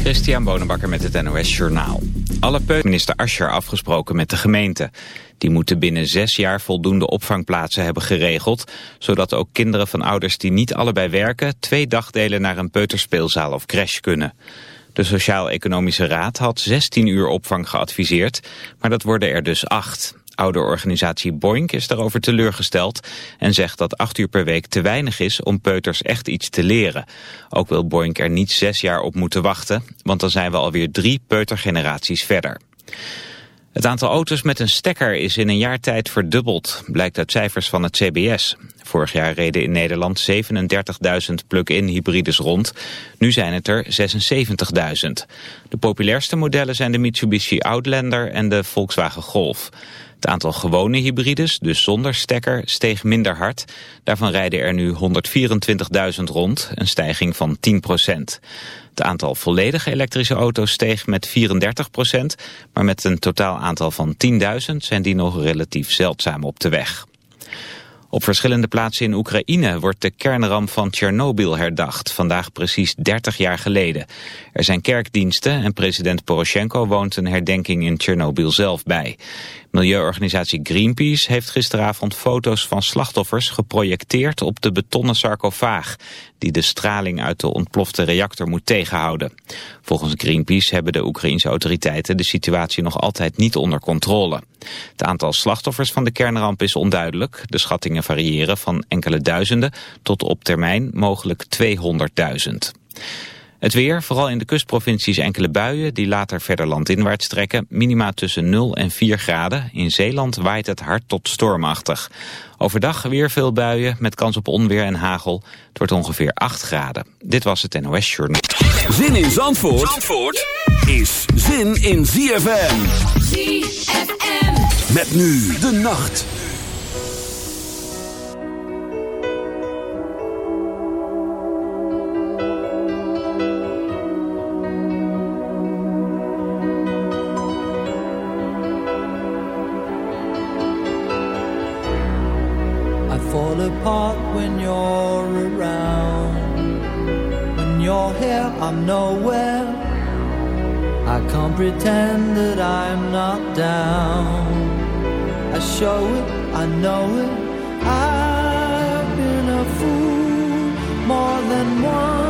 Christian Bonenbakker met het NOS Journaal. Alle minister Ascher afgesproken met de gemeente. Die moeten binnen zes jaar voldoende opvangplaatsen hebben geregeld... zodat ook kinderen van ouders die niet allebei werken... twee dagdelen naar een peuterspeelzaal of crash kunnen. De Sociaal-Economische Raad had 16 uur opvang geadviseerd... maar dat worden er dus acht. Ouderorganisatie Boink is daarover teleurgesteld en zegt dat acht uur per week te weinig is om peuters echt iets te leren. Ook wil Boink er niet zes jaar op moeten wachten, want dan zijn we alweer drie peutergeneraties verder. Het aantal auto's met een stekker is in een jaar tijd verdubbeld, blijkt uit cijfers van het CBS. Vorig jaar reden in Nederland 37.000 plug-in hybrides rond. Nu zijn het er 76.000. De populairste modellen zijn de Mitsubishi Outlander en de Volkswagen Golf. Het aantal gewone hybrides, dus zonder stekker, steeg minder hard. Daarvan rijden er nu 124.000 rond, een stijging van 10 procent. Het aantal volledige elektrische auto's steeg met 34 procent, maar met een totaal aantal van 10.000 zijn die nog relatief zeldzaam op de weg. Op verschillende plaatsen in Oekraïne wordt de kernramp van Tsjernobyl herdacht, vandaag precies 30 jaar geleden. Er zijn kerkdiensten en president Poroshenko woont een herdenking in Tsjernobyl zelf bij. Milieuorganisatie Greenpeace heeft gisteravond foto's van slachtoffers geprojecteerd op de betonnen sarcofaag, die de straling uit de ontplofte reactor moet tegenhouden. Volgens Greenpeace hebben de Oekraïnse autoriteiten de situatie nog altijd niet onder controle. Het aantal slachtoffers van de kernramp is onduidelijk. De schattingen variëren van enkele duizenden tot op termijn mogelijk 200.000. Het weer, vooral in de kustprovincies enkele buien die later verder landinwaarts trekken. Minima tussen 0 en 4 graden. In Zeeland waait het hard tot stormachtig. Overdag weer veel buien met kans op onweer en hagel. Het wordt ongeveer 8 graden. Dit was het NOS Journal. Zin in Zandvoort, Zandvoort is zin in ZFM. ZFM. Met nu de nacht. I'm nowhere. I can't pretend that I'm not down. I show it, I know it. I've been a fool more than once,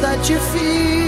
that you feel.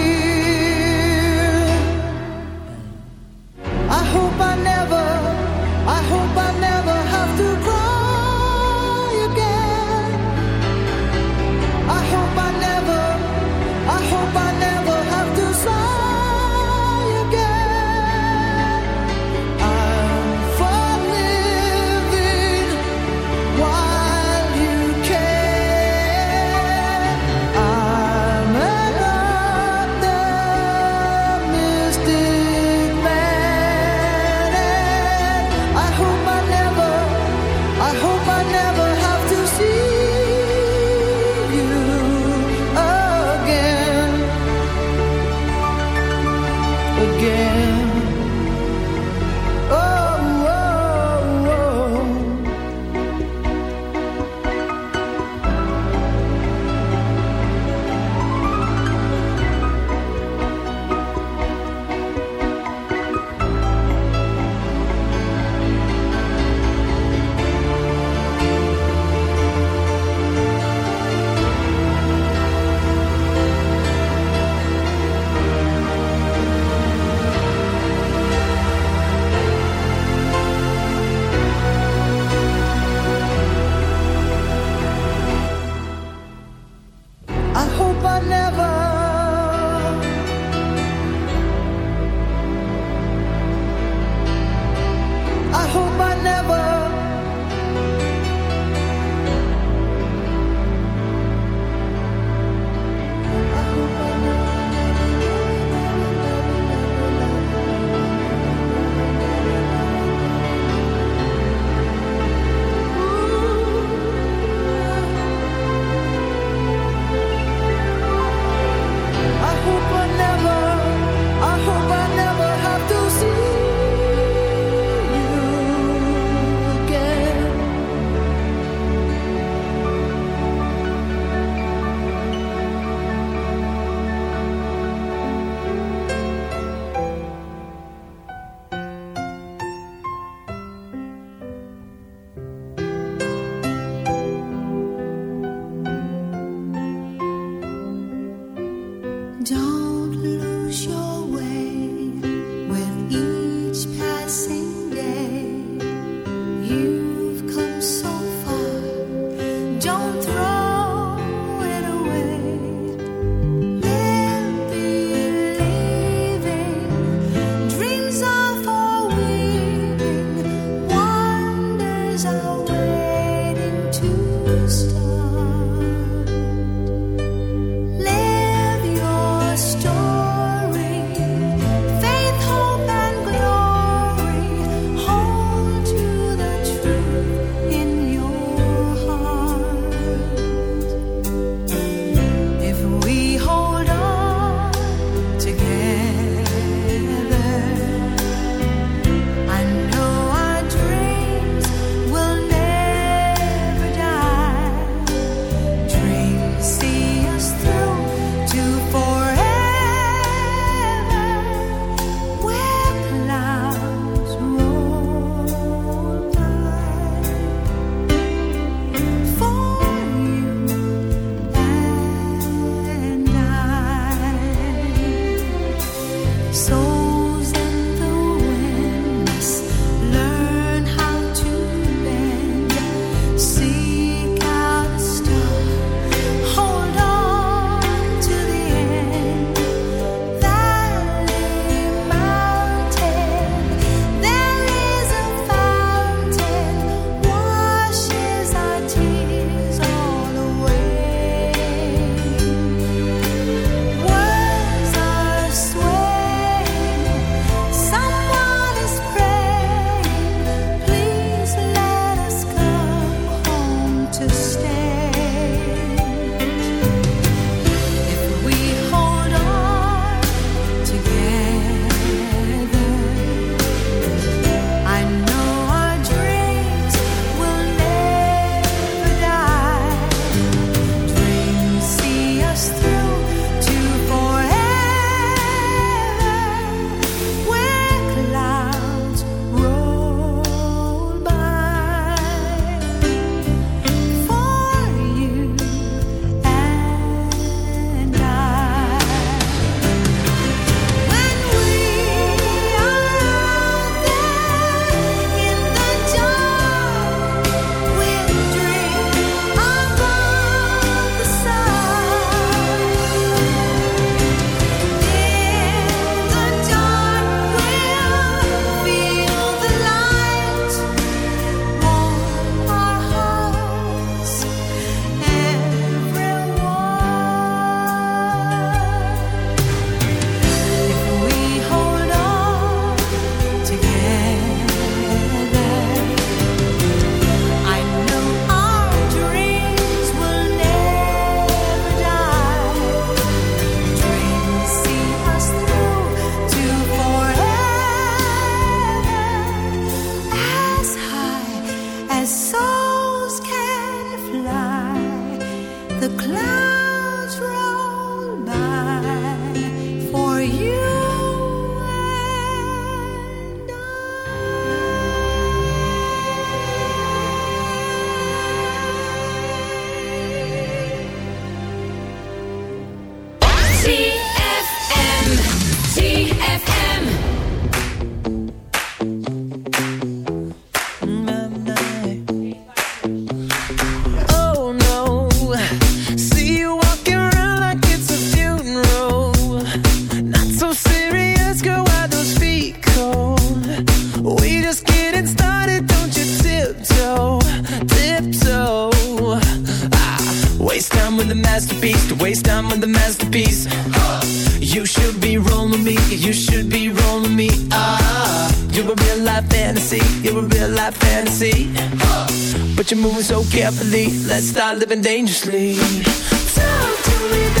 sleep. Talk to me.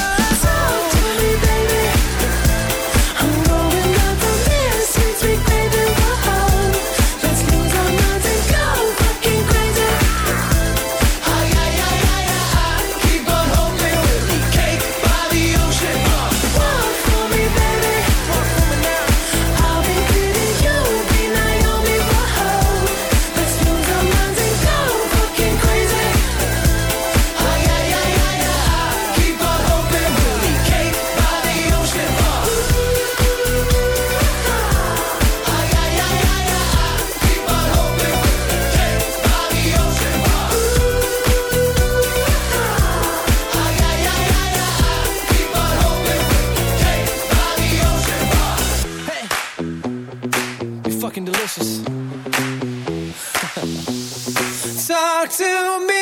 to me.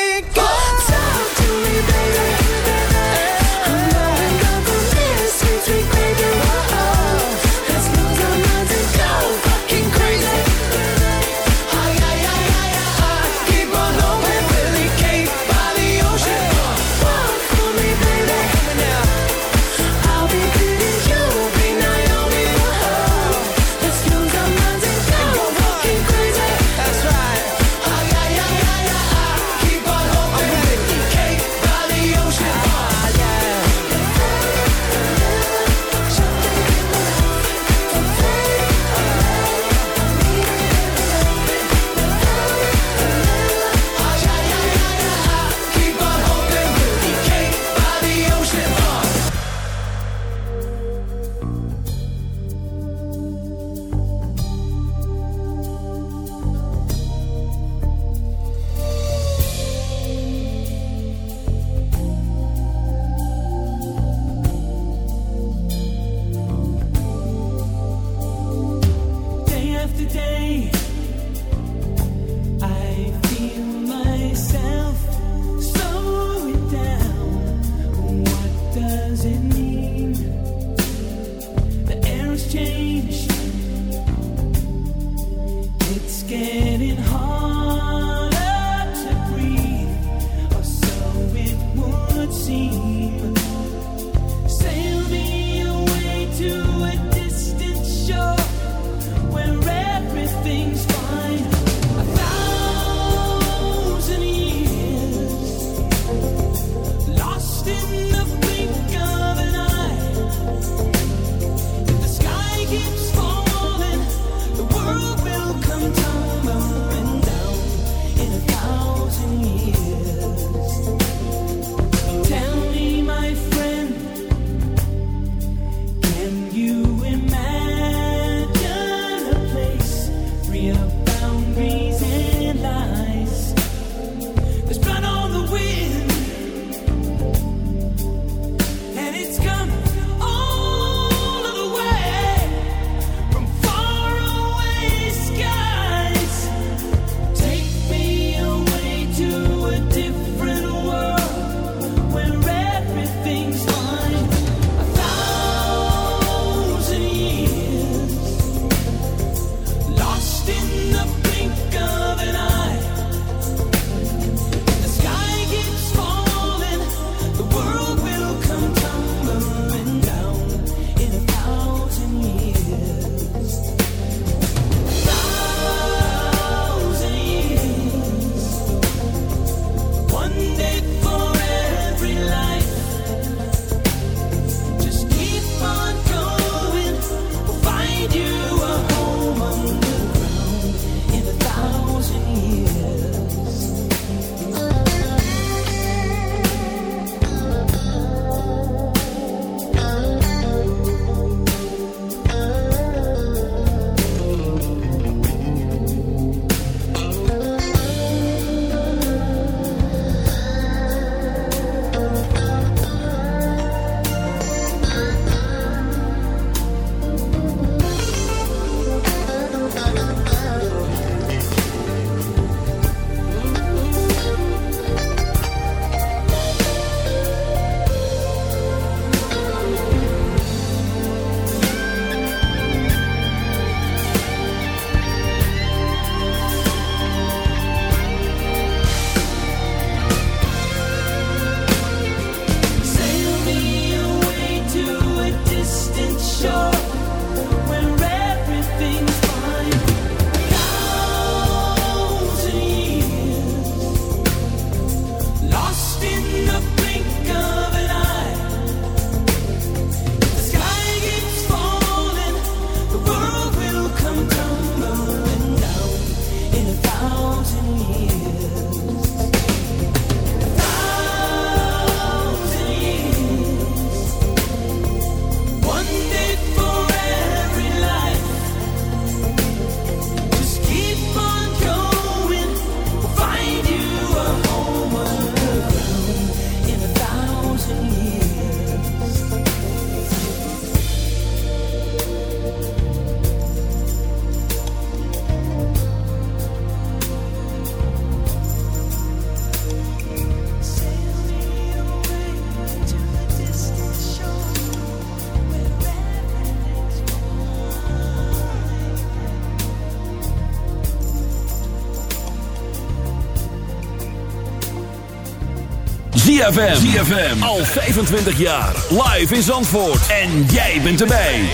ZFM. ZFM. Al 25 jaar. Live in Zandvoort. En jij bent erbij.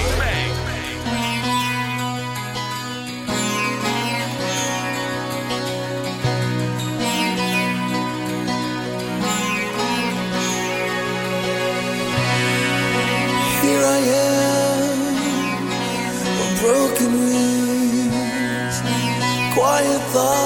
Here I am.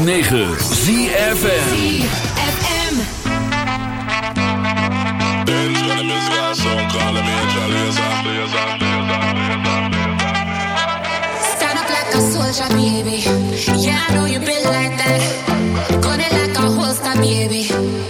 106.9 ZFN Baby, yeah, I know you been like that. Got it like a holster, baby.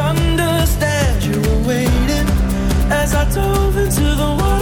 understand you were waiting as I dove into the water.